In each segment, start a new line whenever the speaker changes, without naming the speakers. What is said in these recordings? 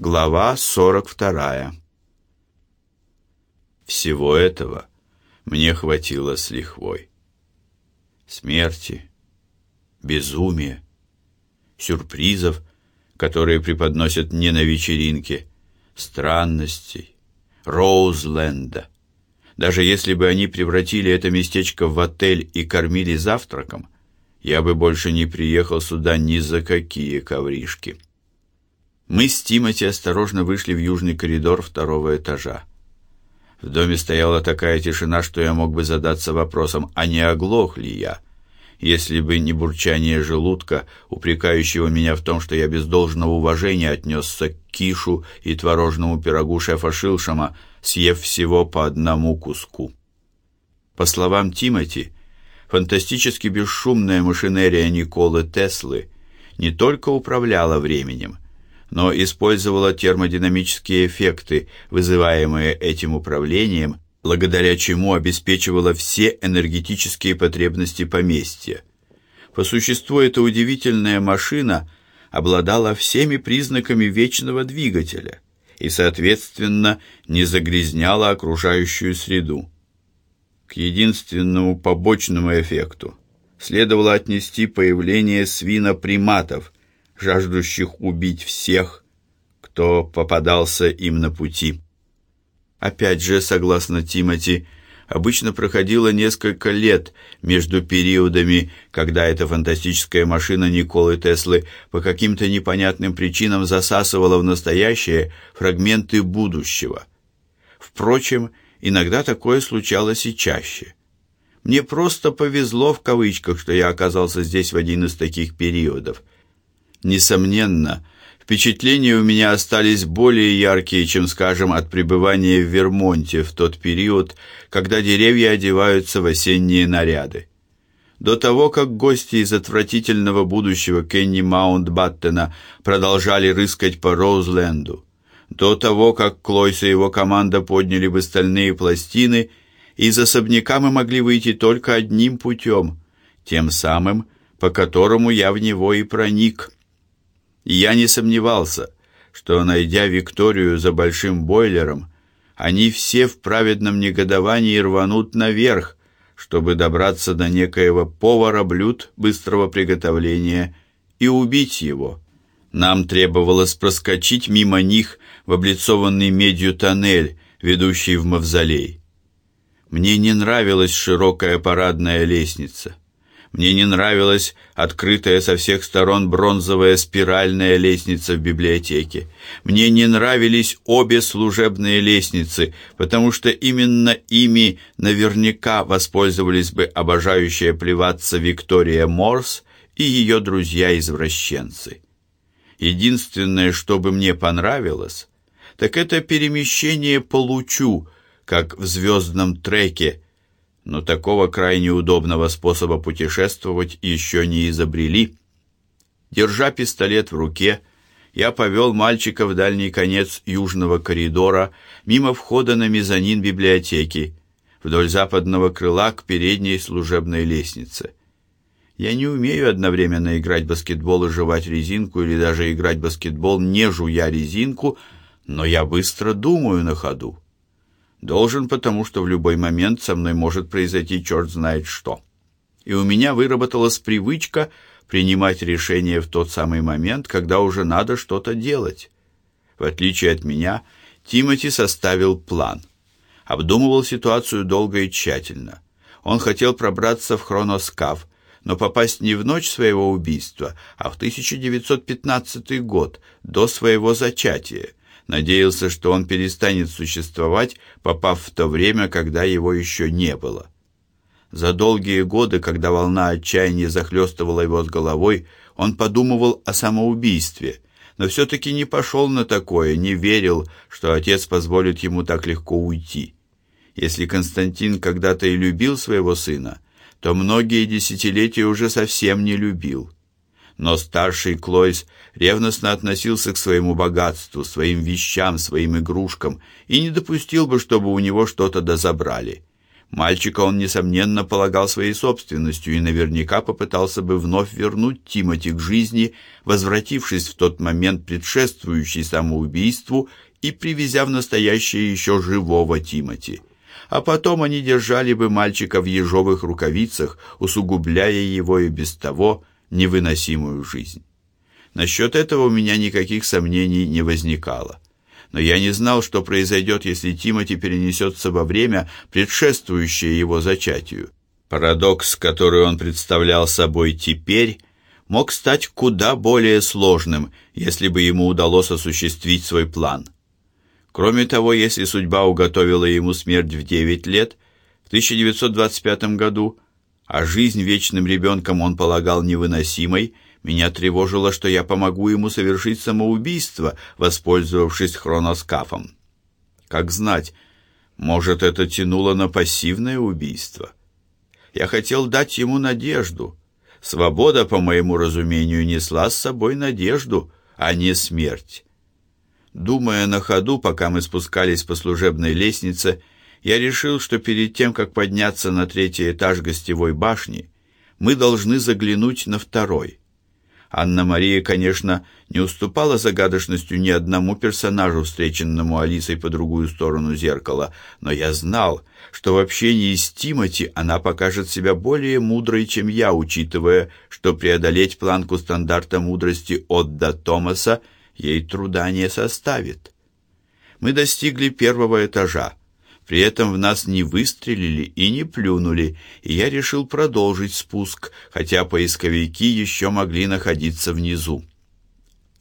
Глава 42. Всего этого мне хватило с лихвой. Смерти, безумия, сюрпризов, которые преподносят не на вечеринке, странностей, Роузленда. Даже если бы они превратили это местечко в отель и кормили завтраком, я бы больше не приехал сюда ни за какие ковришки. Мы с Тимати осторожно вышли в южный коридор второго этажа. В доме стояла такая тишина, что я мог бы задаться вопросом, а не оглох ли я, если бы не бурчание желудка, упрекающего меня в том, что я без должного уважения отнесся к кишу и творожному пирогу шефа Шилшама, съев всего по одному куску. По словам Тимати, фантастически бесшумная машинерия Николы Теслы не только управляла временем, но использовала термодинамические эффекты, вызываемые этим управлением, благодаря чему обеспечивала все энергетические потребности поместья. По существу эта удивительная машина обладала всеми признаками вечного двигателя и, соответственно, не загрязняла окружающую среду. К единственному побочному эффекту следовало отнести появление свиноприматов – жаждущих убить всех, кто попадался им на пути. Опять же, согласно Тимати, обычно проходило несколько лет между периодами, когда эта фантастическая машина Николы Теслы по каким-то непонятным причинам засасывала в настоящее фрагменты будущего. Впрочем, иногда такое случалось и чаще. Мне просто повезло в кавычках, что я оказался здесь в один из таких периодов – Несомненно, впечатления у меня остались более яркие, чем, скажем, от пребывания в Вермонте в тот период, когда деревья одеваются в осенние наряды. До того, как гости из отвратительного будущего Кенни Маунтбаттена продолжали рыскать по Роузленду, до того, как Клойс и его команда подняли бы стальные пластины, из особняка мы могли выйти только одним путем, тем самым, по которому я в него и проник – я не сомневался, что, найдя Викторию за большим бойлером, они все в праведном негодовании рванут наверх, чтобы добраться до некоего повара блюд быстрого приготовления и убить его. Нам требовалось проскочить мимо них в облицованный медью тоннель, ведущий в мавзолей. Мне не нравилась широкая парадная лестница. Мне не нравилась открытая со всех сторон бронзовая спиральная лестница в библиотеке. Мне не нравились обе служебные лестницы, потому что именно ими наверняка воспользовались бы обожающая плеваться Виктория Морс и ее друзья-извращенцы. Единственное, что бы мне понравилось, так это перемещение по лучу, как в звездном треке, но такого крайне удобного способа путешествовать еще не изобрели. Держа пистолет в руке, я повел мальчика в дальний конец южного коридора, мимо входа на мезонин библиотеки, вдоль западного крыла к передней служебной лестнице. Я не умею одновременно играть баскетбол и жевать резинку, или даже играть баскетбол, не жуя резинку, но я быстро думаю на ходу. Должен, потому что в любой момент со мной может произойти черт знает что. И у меня выработалась привычка принимать решения в тот самый момент, когда уже надо что-то делать. В отличие от меня, Тимати составил план. Обдумывал ситуацию долго и тщательно. Он хотел пробраться в Хроноскав, но попасть не в ночь своего убийства, а в 1915 год, до своего зачатия, надеялся, что он перестанет существовать, попав в то время, когда его еще не было. За долгие годы, когда волна отчаяния захлестывала его с головой, он подумывал о самоубийстве, но все-таки не пошел на такое, не верил, что отец позволит ему так легко уйти. Если Константин когда-то и любил своего сына, то многие десятилетия уже совсем не любил но старший Клойс ревностно относился к своему богатству, своим вещам, своим игрушкам и не допустил бы, чтобы у него что-то дозабрали. Мальчика он, несомненно, полагал своей собственностью и наверняка попытался бы вновь вернуть Тимоти к жизни, возвратившись в тот момент, предшествующий самоубийству, и привезя в настоящее еще живого Тимоти. А потом они держали бы мальчика в ежовых рукавицах, усугубляя его и без того невыносимую жизнь. Насчет этого у меня никаких сомнений не возникало но я не знал, что произойдет, если Тимоти перенесется во время, предшествующее его зачатию. Парадокс, который он представлял собой теперь, мог стать куда более сложным, если бы ему удалось осуществить свой план. Кроме того, если судьба уготовила ему смерть в 9 лет, в 1925 году, а жизнь вечным ребенком он полагал невыносимой, меня тревожило, что я помогу ему совершить самоубийство, воспользовавшись хроноскафом. Как знать, может, это тянуло на пассивное убийство. Я хотел дать ему надежду. Свобода, по моему разумению, несла с собой надежду, а не смерть. Думая на ходу, пока мы спускались по служебной лестнице, я решил, что перед тем, как подняться на третий этаж гостевой башни, мы должны заглянуть на второй. Анна-Мария, конечно, не уступала загадочностью ни одному персонажу, встреченному Алисой по другую сторону зеркала, но я знал, что в общении с Тимати она покажет себя более мудрой, чем я, учитывая, что преодолеть планку стандарта мудрости Отда Томаса ей труда не составит. Мы достигли первого этажа. При этом в нас не выстрелили и не плюнули, и я решил продолжить спуск, хотя поисковики еще могли находиться внизу.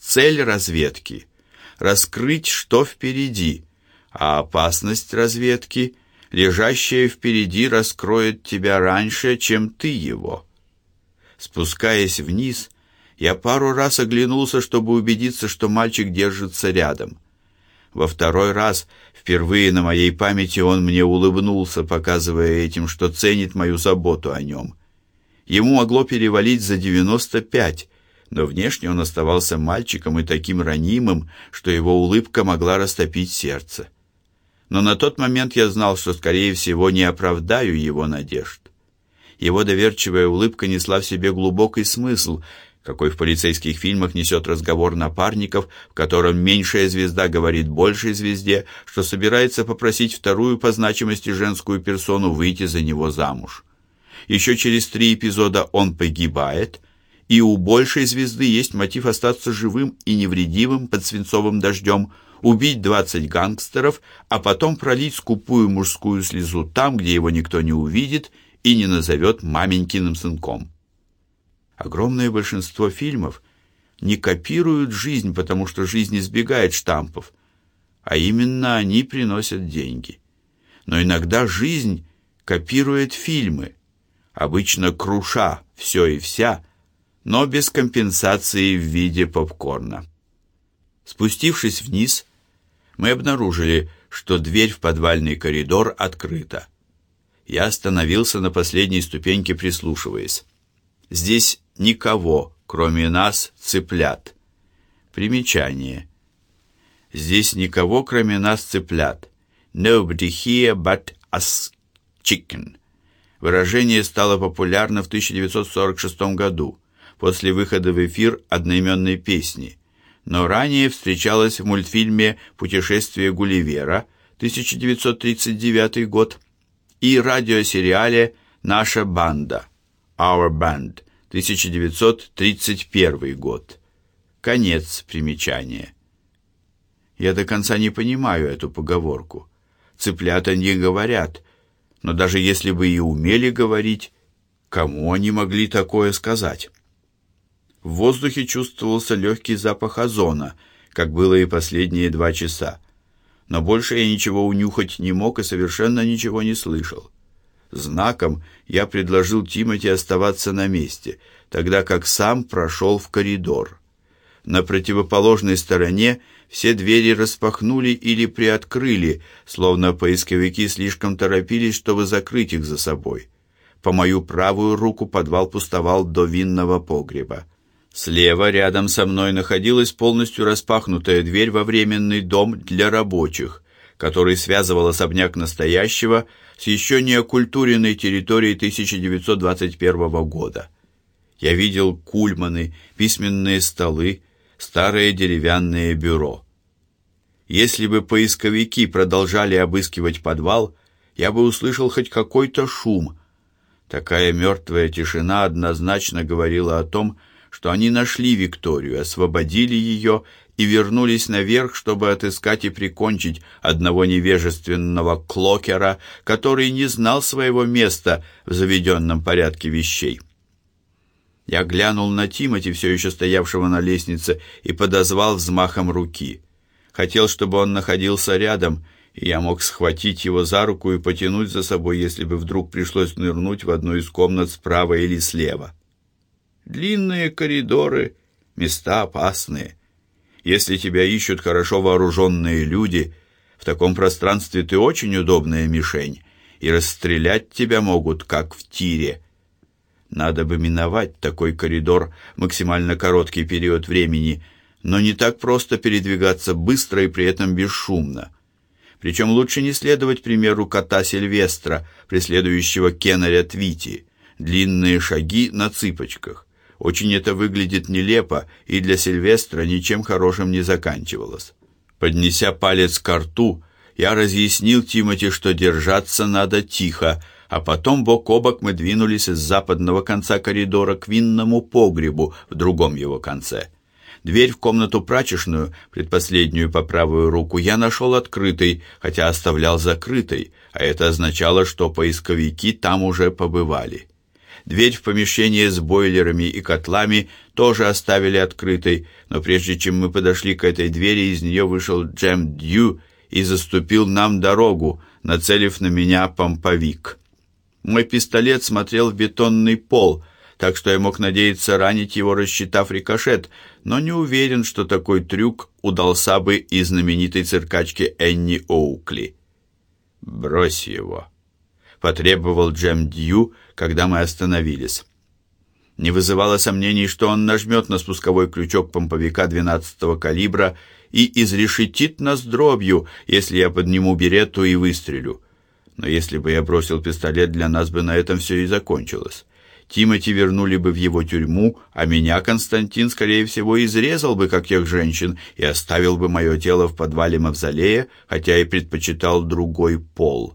Цель разведки — раскрыть, что впереди, а опасность разведки, лежащая впереди, раскроет тебя раньше, чем ты его. Спускаясь вниз, я пару раз оглянулся, чтобы убедиться, что мальчик держится рядом. Во второй раз — Впервые на моей памяти он мне улыбнулся, показывая этим, что ценит мою заботу о нем. Ему могло перевалить за девяносто пять, но внешне он оставался мальчиком и таким ранимым, что его улыбка могла растопить сердце. Но на тот момент я знал, что, скорее всего, не оправдаю его надежд. Его доверчивая улыбка несла в себе глубокий смысл, какой в полицейских фильмах несет разговор напарников, в котором меньшая звезда говорит большей звезде, что собирается попросить вторую по значимости женскую персону выйти за него замуж. Еще через три эпизода он погибает, и у большей звезды есть мотив остаться живым и невредимым под свинцовым дождем, убить 20 гангстеров, а потом пролить скупую мужскую слезу там, где его никто не увидит и не назовет маменькиным сынком. Огромное большинство фильмов не копируют жизнь, потому что жизнь избегает штампов, а именно они приносят деньги. Но иногда жизнь копирует фильмы, обычно круша все и вся, но без компенсации в виде попкорна. Спустившись вниз, мы обнаружили, что дверь в подвальный коридор открыта. Я остановился на последней ступеньке, прислушиваясь. Здесь никого, кроме нас, цыплят. Примечание. Здесь никого, кроме нас, цыплят. Nobody here but us chicken. Выражение стало популярно в 1946 году, после выхода в эфир одноименной песни, но ранее встречалось в мультфильме «Путешествие Гулливера» 1939 год и радиосериале «Наша банда» Our Band 1931 год. Конец примечания. Я до конца не понимаю эту поговорку. Цыплята не говорят, но даже если бы и умели говорить, кому они могли такое сказать? В воздухе чувствовался легкий запах озона, как было и последние два часа. Но больше я ничего унюхать не мог и совершенно ничего не слышал. Знаком я предложил Тимати оставаться на месте, тогда как сам прошел в коридор. На противоположной стороне все двери распахнули или приоткрыли, словно поисковики слишком торопились, чтобы закрыть их за собой. По мою правую руку подвал пустовал до винного погреба. Слева рядом со мной находилась полностью распахнутая дверь во временный дом для рабочих, который связывал особняк настоящего с еще не окультуренной территорией 1921 года. Я видел кульманы, письменные столы, старое деревянное бюро. Если бы поисковики продолжали обыскивать подвал, я бы услышал хоть какой-то шум. Такая мертвая тишина однозначно говорила о том, что они нашли Викторию, освободили ее и вернулись наверх, чтобы отыскать и прикончить одного невежественного клокера, который не знал своего места в заведенном порядке вещей. Я глянул на Тимати, все еще стоявшего на лестнице, и подозвал взмахом руки. Хотел, чтобы он находился рядом, и я мог схватить его за руку и потянуть за собой, если бы вдруг пришлось нырнуть в одну из комнат справа или слева. Длинные коридоры, места опасные. Если тебя ищут хорошо вооруженные люди, в таком пространстве ты очень удобная мишень, и расстрелять тебя могут, как в тире. Надо бы миновать такой коридор максимально короткий период времени, но не так просто передвигаться быстро и при этом бесшумно. Причем лучше не следовать примеру кота Сильвестра, преследующего Кеннеря Твити. Длинные шаги на цыпочках. Очень это выглядит нелепо, и для Сильвестра ничем хорошим не заканчивалось. Поднеся палец к рту, я разъяснил Тимати, что держаться надо тихо, а потом бок о бок мы двинулись из западного конца коридора к винному погребу в другом его конце. Дверь в комнату прачечную, предпоследнюю по правую руку, я нашел открытой, хотя оставлял закрытой, а это означало, что поисковики там уже побывали. Дверь в помещение с бойлерами и котлами тоже оставили открытой, но прежде чем мы подошли к этой двери, из нее вышел Джем Дью и заступил нам дорогу, нацелив на меня помповик. Мой пистолет смотрел в бетонный пол, так что я мог надеяться ранить его, рассчитав рикошет, но не уверен, что такой трюк удался бы и знаменитой циркачке Энни Оукли. «Брось его», — потребовал Джем Дью, — когда мы остановились. Не вызывало сомнений, что он нажмет на спусковой крючок помповика 12-го калибра и изрешетит нас дробью, если я подниму беретту и выстрелю. Но если бы я бросил пистолет, для нас бы на этом все и закончилось. Тимати вернули бы в его тюрьму, а меня Константин, скорее всего, изрезал бы, как тех женщин, и оставил бы мое тело в подвале мавзолея, хотя и предпочитал другой пол.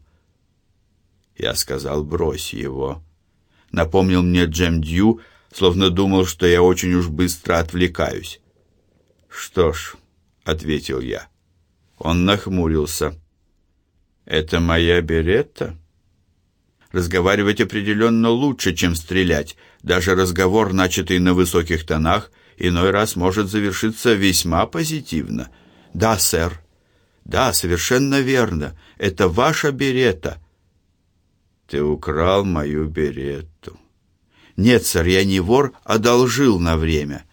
Я сказал, брось его напомнил мне Джем Дью, словно думал, что я очень уж быстро отвлекаюсь. «Что ж», — ответил я. Он нахмурился. «Это моя беретта?» Разговаривать определенно лучше, чем стрелять. Даже разговор, начатый на высоких тонах, иной раз может завершиться весьма позитивно. «Да, сэр». «Да, совершенно верно. Это ваша берета. Ты украл мою беретту. Нет, сэр, я не вор, одолжил на время.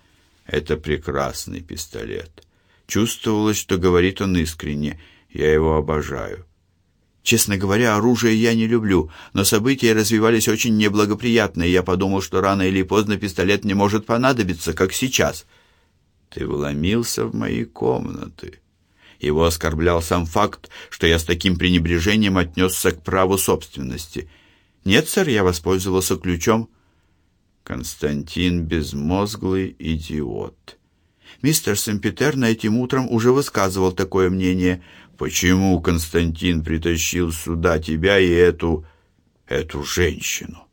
Это прекрасный пистолет. Чувствовалось, что говорит он искренне. Я его обожаю. Честно говоря, оружие я не люблю, но события развивались очень неблагоприятно, и я подумал, что рано или поздно пистолет не может понадобиться, как сейчас. Ты вломился в мои комнаты. Его оскорблял сам факт, что я с таким пренебрежением отнесся к праву собственности. «Нет, сэр, я воспользовался ключом». Константин безмозглый идиот. Мистер Сэмпетерн этим утром уже высказывал такое мнение. Почему Константин притащил сюда тебя и эту... эту женщину?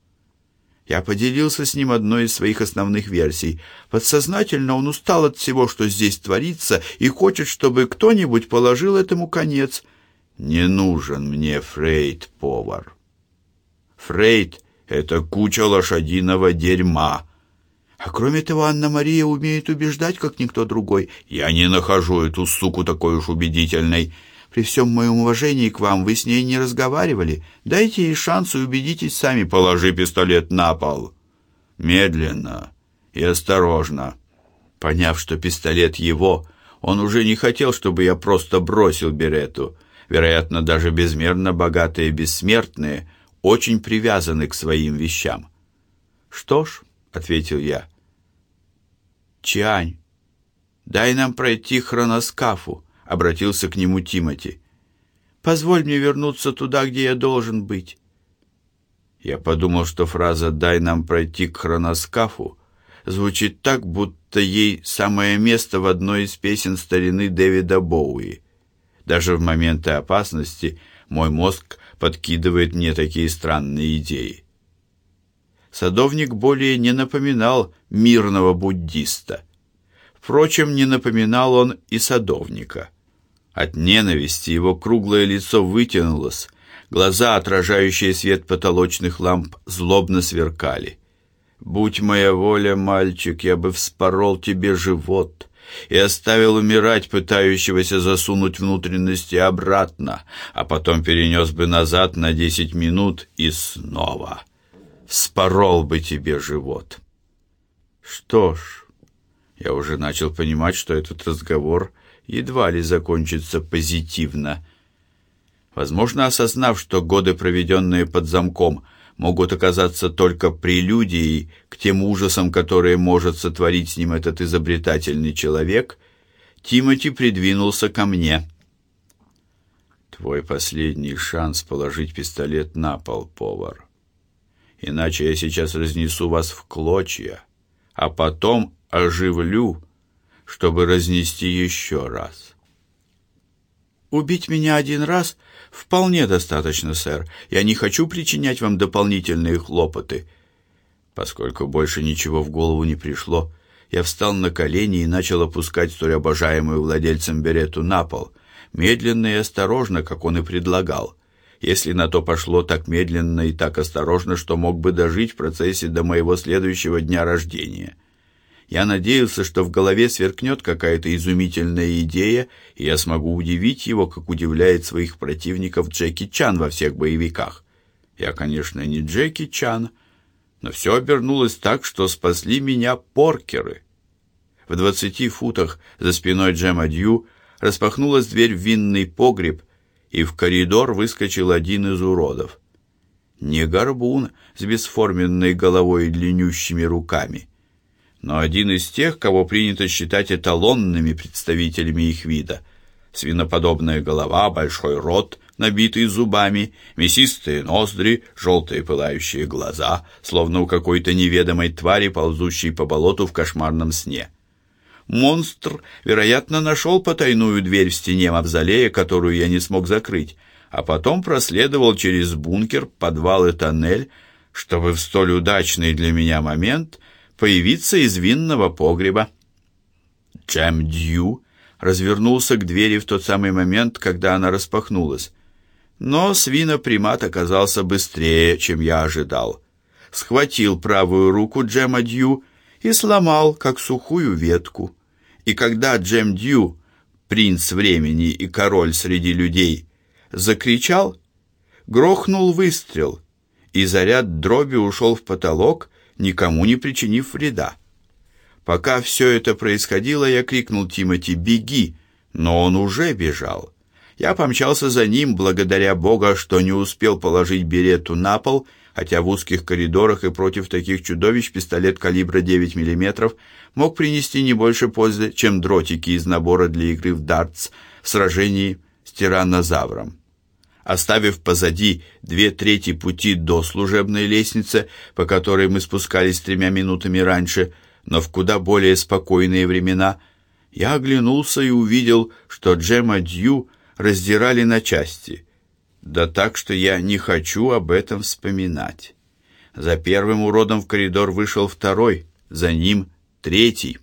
Я поделился с ним одной из своих основных версий. Подсознательно он устал от всего, что здесь творится, и хочет, чтобы кто-нибудь положил этому конец. Не нужен мне Фрейд-повар. Фрейд — это куча лошадиного дерьма. А кроме того, Анна-Мария умеет убеждать, как никто другой. Я не нахожу эту суку такой уж убедительной. При всем моем уважении к вам вы с ней не разговаривали. Дайте ей шанс и убедитесь сами. Положи пистолет на пол. Медленно и осторожно. Поняв, что пистолет его, он уже не хотел, чтобы я просто бросил Берету. Вероятно, даже безмерно богатые бессмертные очень привязаны к своим вещам. «Что ж», — ответил я, — «Чань, дай нам пройти хроноскафу обратился к нему Тимати. Позволь мне вернуться туда, где я должен быть. Я подумал, что фраза «дай нам пройти к хроноскафу» звучит так, будто ей самое место в одной из песен старины Дэвида Боуи. Даже в моменты опасности мой мозг подкидывает мне такие странные идеи. Садовник более не напоминал мирного буддиста. Впрочем, не напоминал он и садовника. От ненависти его круглое лицо вытянулось, глаза, отражающие свет потолочных ламп, злобно сверкали. Будь моя воля, мальчик, я бы вспорол тебе живот и оставил умирать пытающегося засунуть внутренности обратно, а потом перенес бы назад на десять минут и снова вспорол бы тебе живот. Что ж, я уже начал понимать, что этот разговор едва ли закончится позитивно. Возможно, осознав, что годы, проведенные под замком, могут оказаться только прелюдией к тем ужасам, которые может сотворить с ним этот изобретательный человек, Тимоти придвинулся ко мне. Твой последний шанс положить пистолет на пол, повар. Иначе я сейчас разнесу вас в клочья, а потом оживлю, чтобы разнести еще раз. Убить меня один раз вполне достаточно, сэр. Я не хочу причинять вам дополнительные хлопоты. Поскольку больше ничего в голову не пришло, я встал на колени и начал опускать столь обожаемую владельцем берету на пол, медленно и осторожно, как он и предлагал. Если на то пошло так медленно и так осторожно, что мог бы дожить в процессе до моего следующего дня рождения. Я надеялся, что в голове сверкнет какая-то изумительная идея, и я смогу удивить его, как удивляет своих противников Джеки Чан во всех боевиках. Я, конечно, не Джеки Чан, но все обернулось так, что спасли меня поркеры. В двадцати футах за спиной Джема Дью распахнулась дверь в винный погреб, и в коридор выскочил один из уродов. Не горбун с бесформенной головой и длиннющими руками — но один из тех, кого принято считать эталонными представителями их вида. Свиноподобная голова, большой рот, набитый зубами, мясистые ноздри, желтые пылающие глаза, словно у какой-то неведомой твари, ползущей по болоту в кошмарном сне. Монстр, вероятно, нашел потайную дверь в стене мавзолея, которую я не смог закрыть, а потом проследовал через бункер, подвал и тоннель, чтобы в столь удачный для меня момент появиться из винного погреба. Джем Дью развернулся к двери в тот самый момент, когда она распахнулась. Но свинопримат оказался быстрее, чем я ожидал. Схватил правую руку Джема Дью и сломал, как сухую ветку. И когда Джем Дью, принц времени и король среди людей, закричал, грохнул выстрел, и заряд дроби ушел в потолок, никому не причинив вреда. Пока все это происходило, я крикнул Тимати «Беги!», но он уже бежал. Я помчался за ним, благодаря Бога, что не успел положить берету на пол, хотя в узких коридорах и против таких чудовищ пистолет калибра 9 мм мог принести не больше пользы, чем дротики из набора для игры в дартс в сражении с тираннозавром оставив позади две трети пути до служебной лестницы, по которой мы спускались тремя минутами раньше, но в куда более спокойные времена, я оглянулся и увидел, что Джема Дью раздирали на части. Да так, что я не хочу об этом вспоминать. За первым уродом в коридор вышел второй, за ним третий.